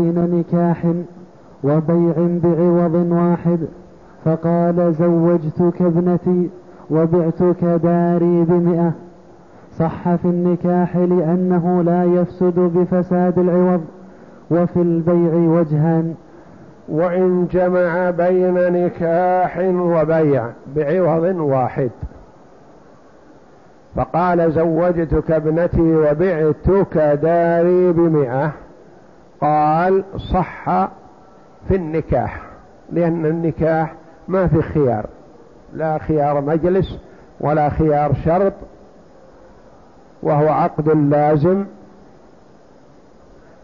بين نكاح وبيع بعوض واحد فقال زوجتك ابنتي وبعتك داري بمئة. صح في النكاح لأنه لا يفسد بفساد العوض وفي البيع وجهان. وإن جمع بين نكاح وبيع بعوض واحد. فقال زوجتك ابنتي وبعتك داري بمئة. قال صح في النكاح لأن النكاح ما في خيار لا خيار مجلس ولا خيار شرط وهو عقد لازم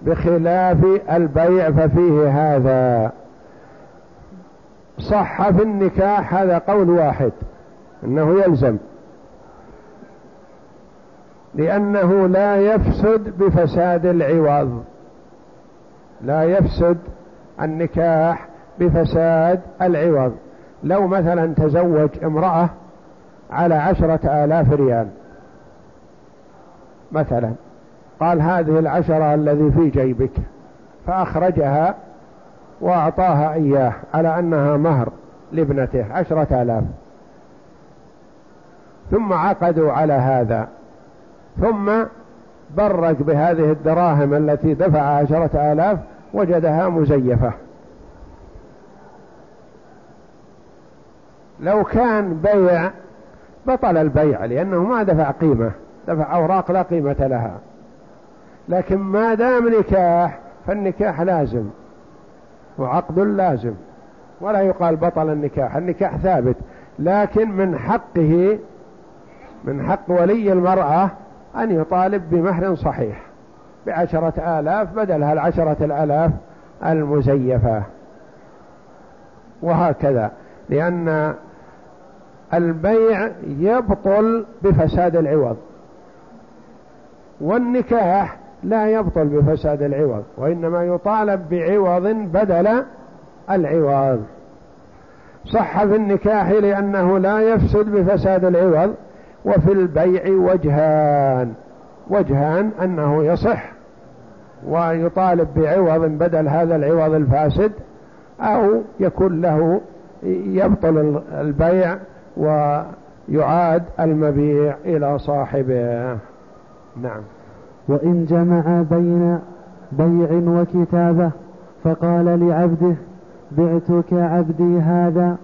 بخلاف البيع ففيه هذا. صح في النكاح هذا قول واحد إنه يلزم لأنه لا يفسد بفساد العوض. لا يفسد النكاح بفساد العوض. لو مثلا تزوج امرأة على عشرة آلاف ريال مثلا قال هذه العشرة الذي في جيبك فأخرجها وأعطاها إياه على أنها مهر لابنته عشرة آلاف. ثم عقدوا على هذا. ثم برق بهذه الدراهم التي دفع عشرة آلاف وجدها مزيفة. لو كان بيع بطل البيع لأنه ما دفع قيمة دفع أوراق لا قيمة لها. لكن ما دام نكاح فالنكاح لازم وعقد لازم. ولا يقال بطل النكاح النكاح ثابت. لكن من حقه من حق ولي المرأة أن يطالب بمهر صحيح بعشرة آلاف بدلها العشرة الآلاف المزيفة. وهكذا لأن البيع يبطل بفساد العوض والنكاح لا يبطل بفساد العوض وإنما يطالب بعوض بدل العوض. صح في النكاح لأنه لا يفسد بفساد العوض وفي البيع وجهان. وجهان أنه يصح ويطالب بعوض بدل هذا العوض الفاسد أو يكون له يبطل البيع ويعاد المبيع إلى صاحبه. نعم. وإن جمع بين بيع وكتابة فقال لعبده بعتك عبدي هذا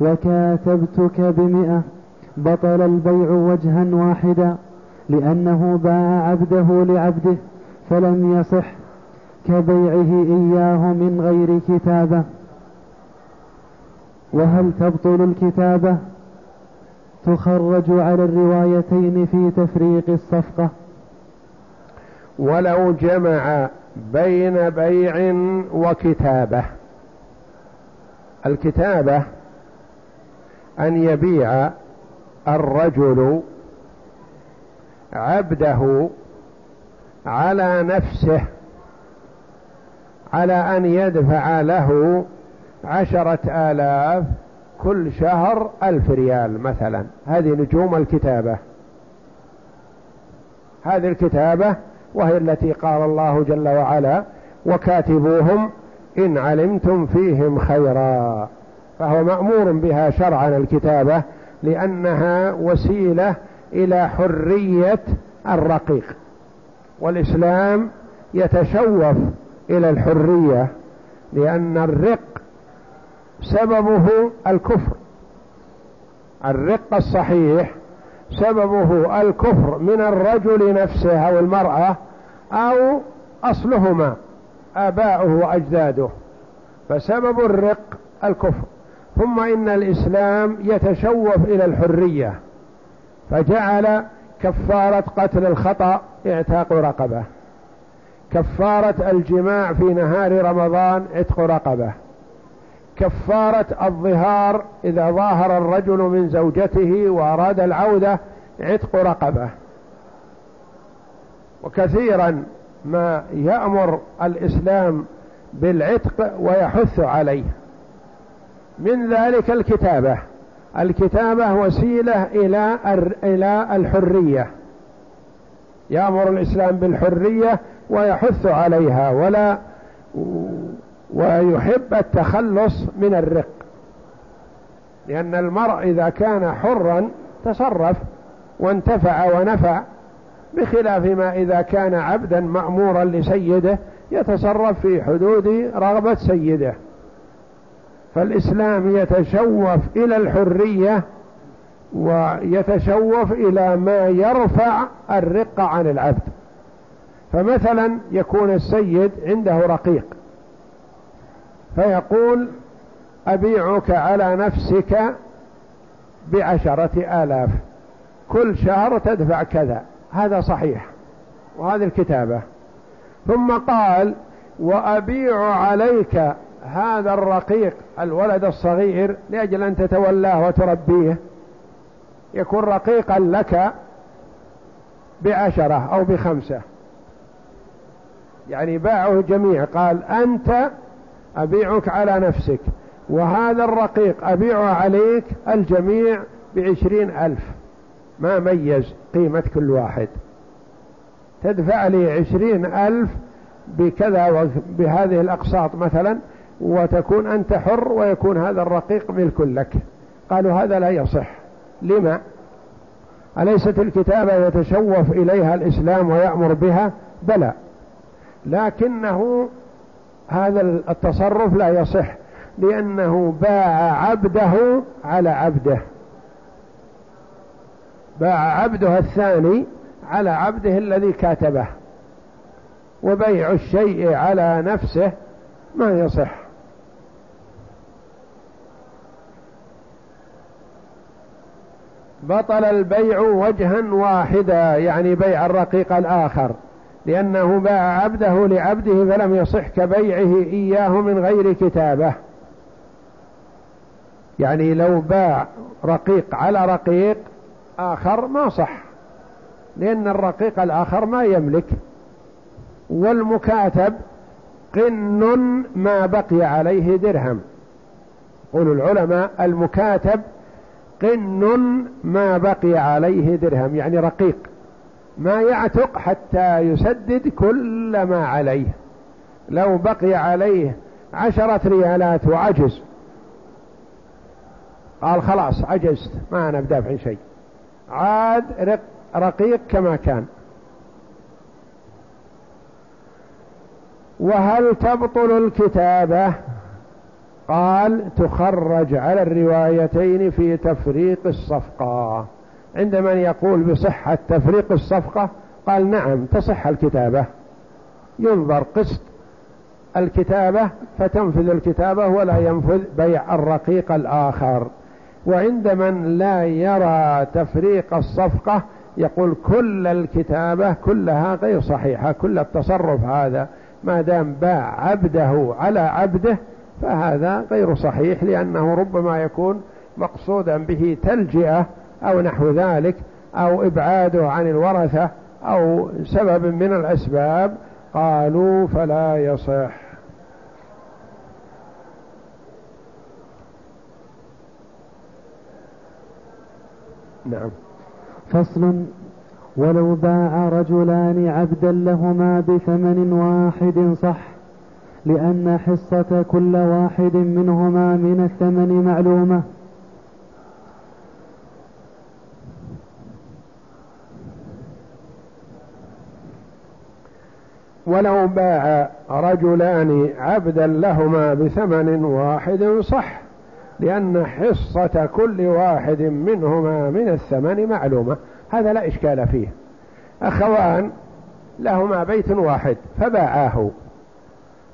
وكاتبتك بمئة. بطل البيع وجها واحدا لأنه باع عبده لعبده فلم يصح كبيعه إياه من غير كتابة. وهل تبطل الكتابة؟ تخرج على الروايتين في تفريق الصفقة. ولو جمع بين بيع وكتابة. الكتابة أن يبيع الرجل عبده على نفسه على أن يدفع له عشرة آلاف كل شهر ألف ريال مثلا. هذه نجوم الكتابة. هذه الكتابة وهي التي قال الله جل وعلا وكاتبوهم إن علمتم فيهم خيرا. فهو مأمور بها شرعا الكتابة لأنها وسيلة إلى حرية الرقيق. والإسلام يتشوف إلى الحرية لأن الرق سببه الكفر. الرق الصحيح سببه الكفر من الرجل نفسه أو المرأة أو أصلهما آباؤه وأجداده. فسبب الرق الكفر. ثم إن الإسلام يتشوف إلى الحرية فجعل كفارة قتل الخطأ اعتاق رقبة كفارة الجماع في نهار رمضان عتق رقبة كفارة الظهار إذا ظاهر الرجل من زوجته وأراد العودة عتق رقبة. وكثيرا ما يأمر الإسلام بالعتق ويحث عليه. من ذلك الكتابة. الكتابة وسيلة إلى إلى الحرية. يأمر الإسلام بالحرية ويحث عليها ولا ويحب التخلص من الرق. لأن المرء إذا كان حرا تصرف وانتفع ونفع بخلاف ما إذا كان عبدا مأمورا لسيده يتصرف في حدود رغبة سيده. فالإسلام يتشوف إلى الحرية ويتشوف إلى ما يرفع الرق عن العبد. فمثلا يكون السيد عنده رقيق فيقول أبيعك على نفسك بعشرة آلاف كل شهر تدفع كذا. هذا صحيح وهذه الكتابة. ثم قال وأبيع عليك هذا الرقيق الولد الصغير لأجل أن تتولاه وتربيه يكون رقيقا لك بعشرة أو بخمسة. يعني باعه جميع قال أنت أبيعك على نفسك وهذا الرقيق أبيعه عليك الجميع بعشرين ألف. ما ميز قيمة كل واحد. تدفع لي عشرين ألف بكذا بهذه الأقساط مثلا وتكون أنت حر ويكون هذا الرقيق ملك لك. قالوا هذا لا يصح. لما؟ أليست الكتابة يتشوف إليها الإسلام ويأمر بها؟ بلى. لكنه هذا التصرف لا يصح لأنه باع عبده على عبده. باع عبده الثاني على عبده الذي كاتبه. وبيع الشيء على نفسه ما يصح. بطل البيع وجها واحدا يعني بيع الرقيق الآخر. لأنه باع عبده لعبده فلم يصح كبيعه إياه من غير كتابة. يعني لو باع رقيق على رقيق آخر ما صح. لأن الرقيق الآخر ما يملك. والمكاتب قن ما بقي عليه درهم. قول العلماء المكاتب قن ما بقي عليه درهم يعني رقيق. ما يعتق حتى يسدد كل ما عليه. لو بقي عليه عشرة ريالات وعجز. قال خلاص عجزت ما أنا بدافع شيء. عاد رقيق كما كان. وهل تبطل الكتابة؟ قال تخرج على الروايتين في تفريق الصفقة. عند من يقول بصحة تفريق الصفقة؟ قال نعم تصح الكتابة. ينظر قسط الكتابة فتنفذ الكتابة ولا ينفذ بيع الرقيق الآخر. وعند من لا يرى تفريق الصفقة يقول كل الكتابة كلها غير صحيحة كل التصرف هذا ما دام باع عبده على عبده فهذا غير صحيح لأنه ربما يكون مقصودا به تلجئة أو نحو ذلك أو إبعاده عن الورثة أو سبب من الأسباب. قالوا فلا يصح. نعم. فصل. ولو باع رجلان عبدا لهما بثمن واحد صح. لأن حصة كل واحد منهما من الثمن معلومة. ولو باع رجلان عبدا لهما بثمن واحد صح لأن حصة كل واحد منهما من الثمن معلومة. هذا لا إشكال فيه. أخوان لهما بيت واحد فباعاه.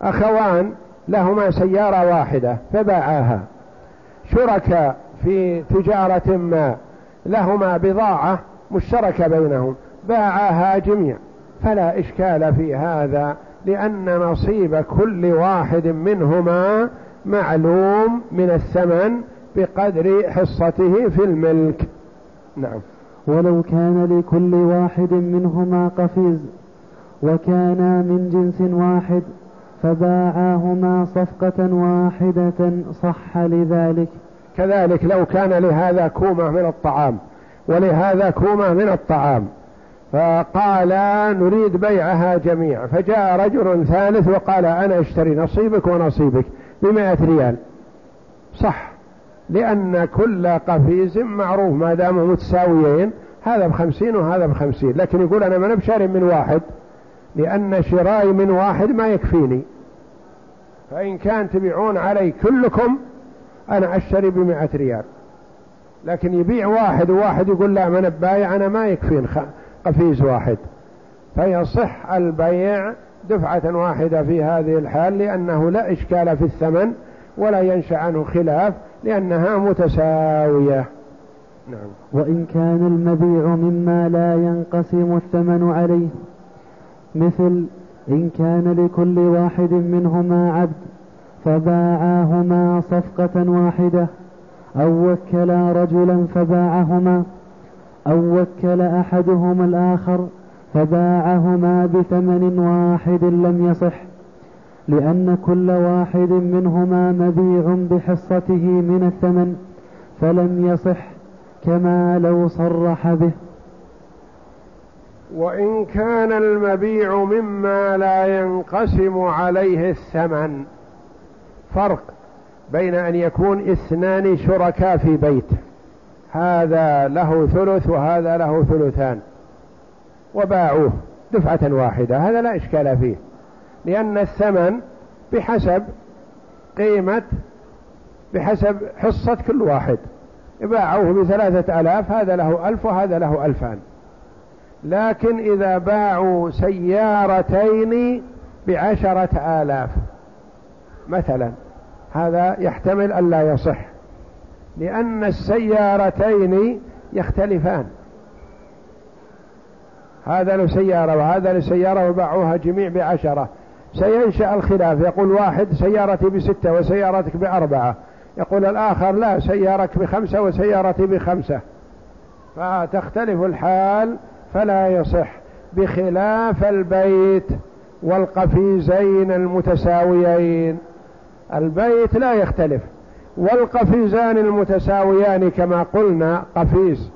أخوان لهما سيارة واحدة فباعاها. شركاء في تجارة ما لهما بضاعة مشتركة بينهم باعاها جميع. فلا إشكال في هذا لأن نصيب كل واحد منهما معلوم من الثمن بقدر حصته في الملك. نعم. ولو كان لكل واحد منهما قفيز وكانا من جنس واحد فباعاهما صفقة واحدة صح لذلك. كذلك لو كان لهذا كومة من الطعام ولهذا كومة من الطعام. فقال نريد بيعها جميع فجاء رجل ثالث وقال أنا أشتري نصيبك ونصيبك بمائة ريال. صح لأن كل قفيز معروف ما دام متساويين هذا بخمسين وهذا بخمسين. لكن يقول أنا ما بشاري من واحد. لأن شرائي من واحد ما يكفيني. فإن كان تبيعون علي كلكم أنا أشتري بمئة ريال. لكن يبيع واحد وواحد يقول لا من بايع أنا ما يكفين قفيز واحد. فيصح البيع دفعة واحدة في هذه الحال لأنه لا إشكال في الثمن ولا ينشأ عنه خلاف لأنها متساوية. نعم. وإن كان المبيع مما لا ينقسم الثمن عليه. مثل إن كان لكل واحد منهما عبد فباعاهما صفقة واحدة أو وكلا رجلا فباعهما أو وكل أحدهما الآخر فباعهما بثمن واحد لم يصح لأن كل واحد منهما مبيع بحصته من الثمن فلم يصح كما لو صرح به. وإن كان المبيع مما لا ينقسم عليه الثمن. فرق بين أن يكون اثنان شركاء في بيت. هذا له ثلث وهذا له ثلثان. وباعوه دفعة واحدة. هذا لا إشكال فيه. لأن الثمن بحسب قيمة بحسب حصة كل واحد. باعوه بثلاثة آلاف هذا له ألف وهذا له ألفان. لكن إذا باعوا سيارتين بعشرة آلاف مثلا هذا يحتمل أن لا يصح لأن السيارتين يختلفان. هذا له سيارة وهذا له سيارة وباعوها جميع بعشرة. سينشأ الخلاف يقول واحد سيارتي بستة وسيارتك بأربعة. يقول الآخر لا سيارك بخمسة وسيارتي بخمسة. فتختلف الحال فلا يصح بخلاف البيت والقفيزين المتساويين. البيت لا يختلف. والقفيزان المتساويان كما قلنا قفيز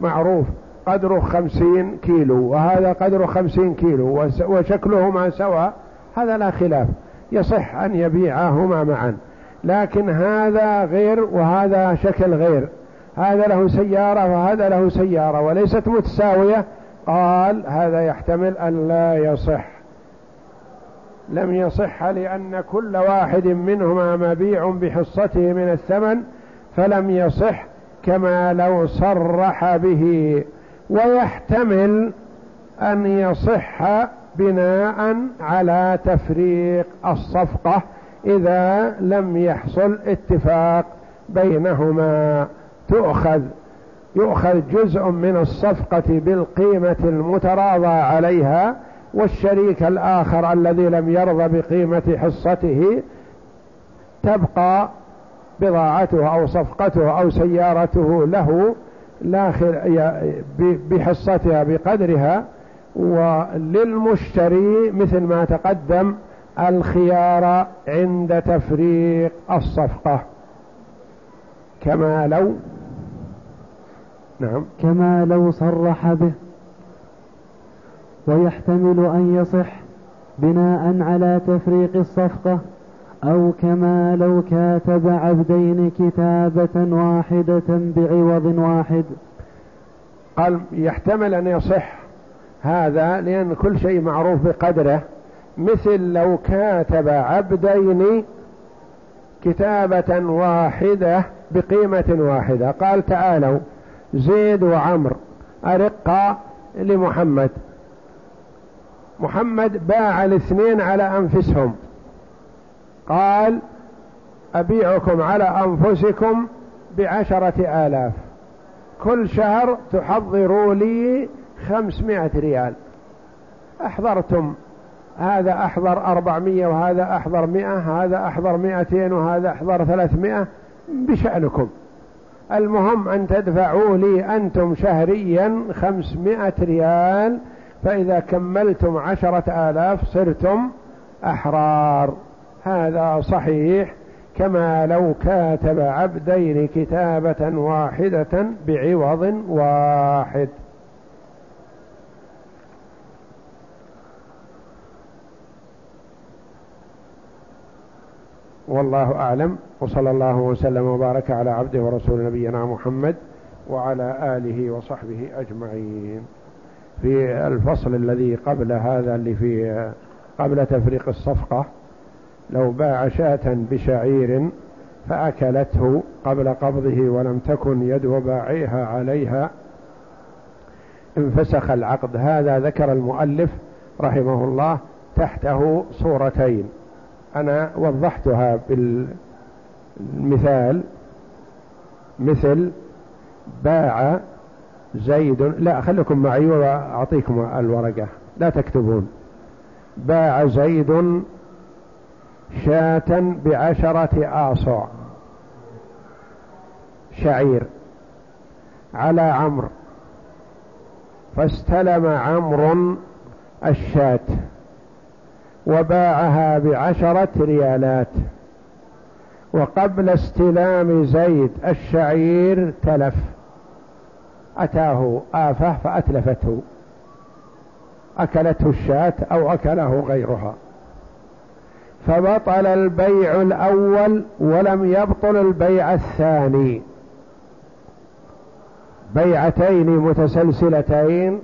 معروف قدره خمسين كيلو وهذا قدره خمسين كيلو وشكلهما سواء هذا لا خلاف. يصح أن يبيعهما معا. لكن هذا غير وهذا شكل غير. هذا له سيارة وهذا له سيارة وليست متساوية. قال هذا يحتمل أن لا يصح. لم يصح لأن كل واحد منهما مبيع بحصته من الثمن فلم يصح كما لو صرح به. ويحتمل أن يصح بناء يؤخذ تفريق الصفقة إذا لم يحصل اتفاق بينهما. تؤخذ يؤخذ جزء من الصفقة بالقيمة المتراضى عليها والشريك الآخر الذي لم يرضى بقيمة حصته تبقى بضاعته أو صفقته أو سيارته له بحصتها بقدرها. وللمشتري مثل ما تقدم الخيار عند تفريق الصفقة كما لو نعم. كما لو صرح به. ويحتمل أن يصح بناء على تفريق الصفقة أو كما لو كاتب عبدين كتابة واحدة بعوض واحد. قال يحتمل أن يصح هذا لأن كل شيء معروف بقدره. مثل لو كاتب عبدين كتابة واحدة بقيمة واحدة. قال تعالوا زيد وعمر. أرق لمحمد. محمد باع الاثنين على أنفسهم. قال أبيعكم على أنفسكم بعشرة آلاف. كل شهر تحضروا لي خمسمائة ريال. أحضرتم. هذا أحضر أربعمية وهذا أحضر مئة هذا أحضر مئتين وهذا أحضر ثلاثمائة. بشأنكم. المهم أن تدفعوا لي أنتم شهريا خمسمائة ريال فإذا كملتم عشرة آلاف صرتم أحرار. هذا صحيح كما لو كاتب عبدين كتابة واحدة بعوض واحد. والله أعلم وصلى الله وسلم وبارك على عبده ورسول نبينا محمد وعلى آله وصحبه أجمعين. في الفصل الذي قبل هذا اللي في قبل تفريق الصفقة لو باع شاة بشعير فأكلته قبل قبضه ولم تكن يد باعيها عليها انفسخ العقد. هذا ذكر المؤلف رحمه الله تحته صورتين. أنا وضحتها بالمثال مثل باع زيد لا خليكم معي وأعطيكم الورقة لا تكتبون. باع زيد شاة بعشرة آصع شعير على عمرو فاستلم عمرو الشاة. وباعها بعشرة ريالات. وقبل استلام زيد الشعير تلف. أتاه آفة فأتلفته. أكلته الشاة أو أكله غيرها. فبطل البيع الأول ولم يبطل البيع الثاني. بيعتين متسلسلتين.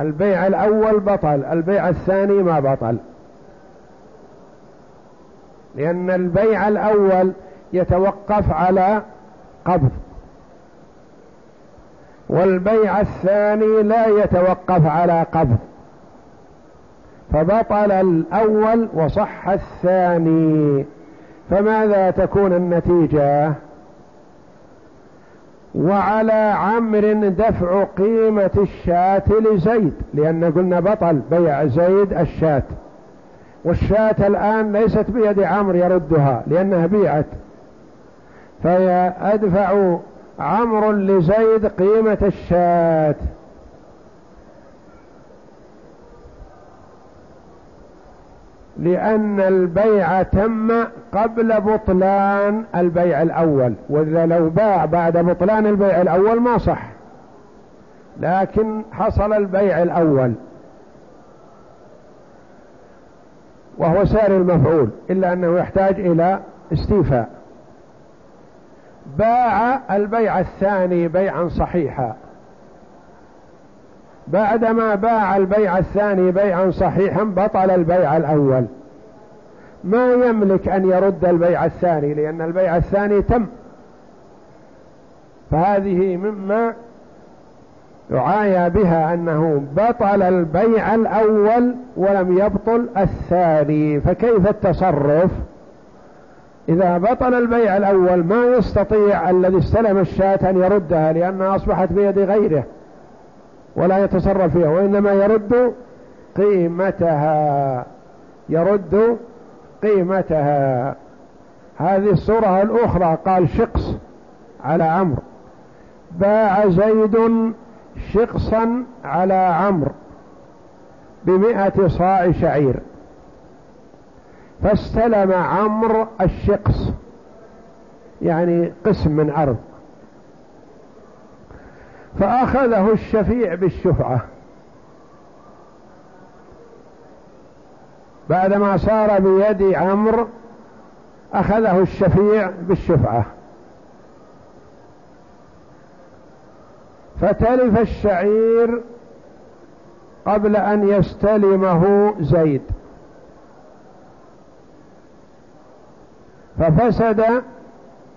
البيع الأول بطل البيع الثاني ما بطل. لأن البيع الأول يتوقف على قبض. والبيع الثاني لا يتوقف على قبض. فبطل الأول وصح الثاني. فماذا تكون النتيجة؟ وعلى عمر دفع قيمة الشاة لزيد لأن قلنا بطل بيع زيد الشاة. والشاة الآن ليست بيد عمر يردها لأنها بيعت. فيدفع عمر لزيد قيمة الشاة. لأن البيع تم قبل بطلان البيع الأول وإذا لو باع بعد بطلان البيع الأول ما صح. لكن حصل البيع الأول. وهو سائر المفعول إلا أنه يحتاج إلى استيفاء. باع البيع الثاني بيعا صحيحا. بعدما باع البيع الثاني بيعا صحيحا بطل البيع الأول. ما يملك أن يرد البيع الثاني لأن البيع الثاني تم. فهذه مما يعايى بها أنه بطل البيع الأول ولم يبطل الثاني فكيف التصرف؟ إذا بطل البيع الأول ما يستطيع الذي استلم الشاة أن يردها لأنها أصبحت بيد غيره ولا يتصرف فيها وإنما يرد قيمتها يرد قيمتها. هذه الصورة الأخرى قال شقص على عمرو باع زيد شقصا على عمرو بمئة صاع شعير. فاستلم عمرو الشقص يعني قسم من أرض فأخذه الشفيع بالشفعة. بعدما صار بيد عمرو أخذه الشفيع بالشفعة. فتلف الشعير قبل أن يستلمه زيد. ففسد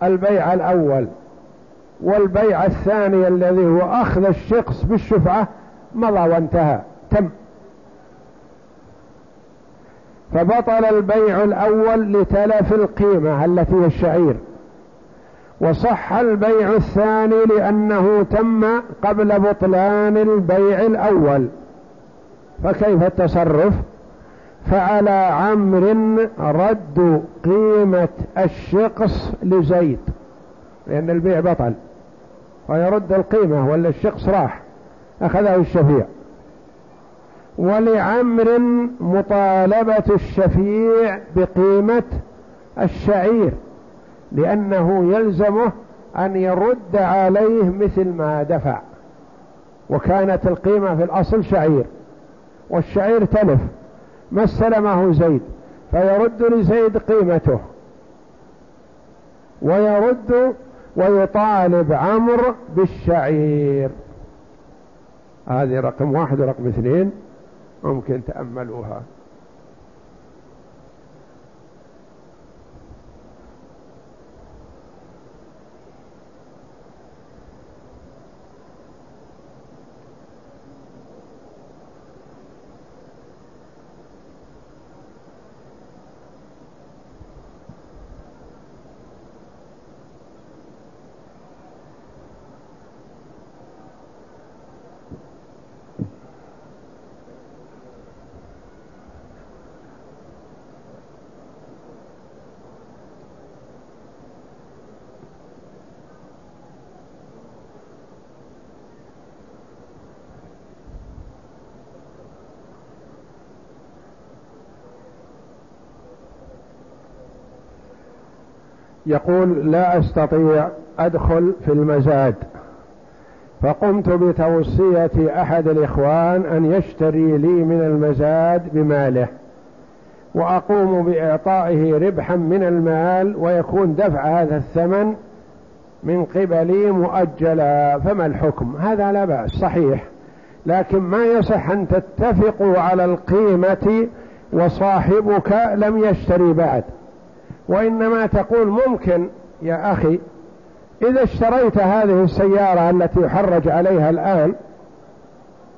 البيع الأول والبيع الثاني الذي هو أخذ الشخص بالشفعة مضى وانتهى تم. فبطل البيع الأول لتلف القيمة التي هي الشعير. وصح البيع الثاني لأنه تم قبل بطلان البيع الأول. فكيف التصرف؟ فعلى عمر رد قيمة الشقص لزيد لأن البيع بطل ويرد القيمة ولا الشخص راح أخذه الشفيع. ولعمر مطالبة الشفيع بقيمة الشعير. لأنه يلزمه أن يرد عليه مثل ما دفع. وكانت القيمة في الأصل شعير والشعير تلف. ما استلمه زيد فيرد لزيد قيمته. ويرد ويطالب عمرو بالشعير. هذه رقم واحد ورقم اثنين ممكن تأملوها. يقول لا أستطيع أدخل في المزاد فقمت بتوصية أحد الإخوان أن يشتري لي من المزاد بماله وأقوم بإعطائه ربحا من المال ويكون دفع هذا الثمن من قبلي مؤجلا فما الحكم؟ هذا لا بأس صحيح لكن ما يصح أن تتفقوا على القيمة وصاحبك لم يشتري بعد. وإنما تقول ممكن يا أخي إذا اشتريت هذه السيارة التي يحرج عليها الآن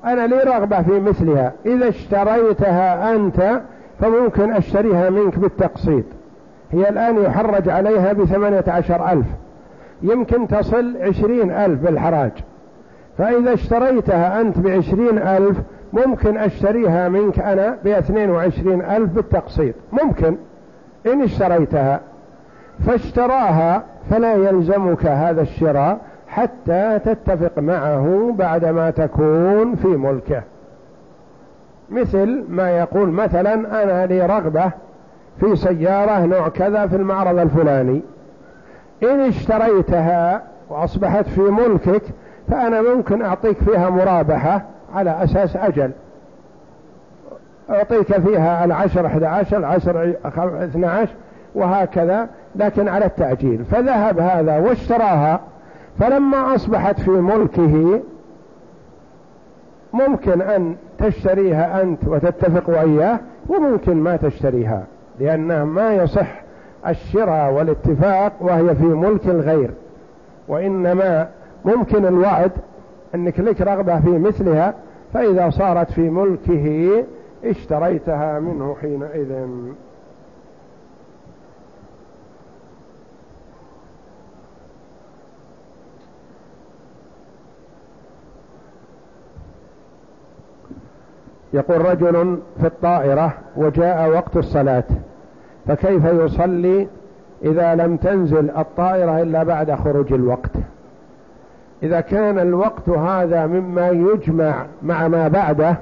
أنا لي رغبة في مثلها. إذا اشتريتها أنت فممكن أشتريها منك بالتقسيط. هي الآن يحرج عليها بثمانية عشر ألف. يمكن تصل عشرين ألف بالحراج. فإذا اشتريتها أنت بعشرين ألف ممكن أشتريها منك أنا بأثنين وعشرين ألف بالتقسيط. ممكن. إن اشتريتها فاشتراها فلا يلزمك هذا الشراء حتى تتفق معه بعدما تكون في ملكه. مثل ما يقول مثلا أنا لي رغبة في سيارة نوع كذا في المعرض الفلاني. إن اشتريتها وأصبحت في ملكك فأنا ممكن أعطيك فيها مرابحة على أساس أجل. أعطيك فيها العشر أحد عشر العشر اثنى عشر وهكذا لكن على التعجيل فذهب هذا واشتراها. فلما أصبحت في ملكه ممكن أن تشتريها أنت وتتفق وإياه وممكن ما تشتريها لأنه ما يصح الشراء والاتفاق وهي في ملك الغير. وإنما ممكن الوعد أنك لك رغبة في مثلها فإذا صارت في ملكه اشتريتها منه حينئذ. يقول رجل في الطائرة وجاء وقت الصلاة فكيف يصلي إذا لم تنزل الطائرة إلا بعد خروج الوقت؟ إذا كان الوقت هذا مما يجمع مع ما بعده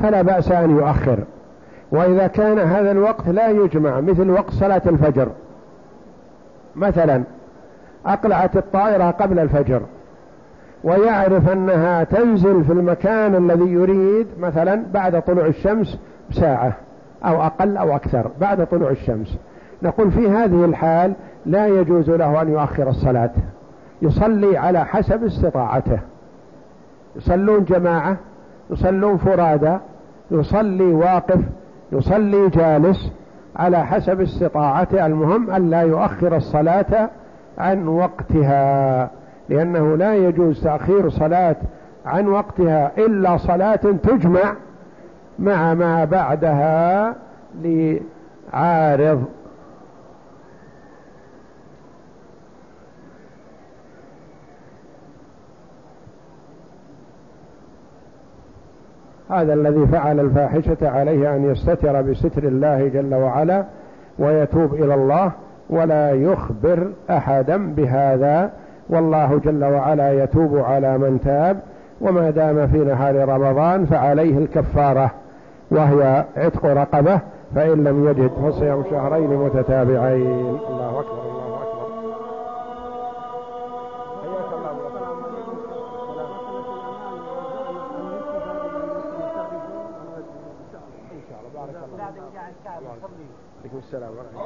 فلا بأس أن يؤخر. وإذا كان هذا الوقت لا يجمع مثل وقت صلاة الفجر. مثلا أقلعت الطائرة قبل الفجر ويعرف أنها تنزل في المكان الذي يريد مثلا بعد طلوع الشمس بساعة أو أقل أو أكثر بعد طلوع الشمس. نقول في هذه الحال لا يجوز له أن يؤخر الصلاة. يصلي على حسب استطاعته. يصلون جماعة يصلون فرادى يصلي واقف يصلي جالس على حسب استطاعته. المهم أن لا يؤخر الصلاة عن وقتها لأنه لا يجوز تأخير صلاة عن وقتها إلا صلاة تجمع مع ما بعدها لعارض. هذا الذي فعل الفاحشة عليه أن يستتر بستر الله جل وعلا ويتوب إلى الله ولا يخبر أحدا بهذا. والله جل وعلا يتوب على من تاب وما دام في نهار رمضان فعليه الكفارة وهي عتق رقبة فإن لم يجد فصيام شهرين متتابعين. الله أكبر. الله إن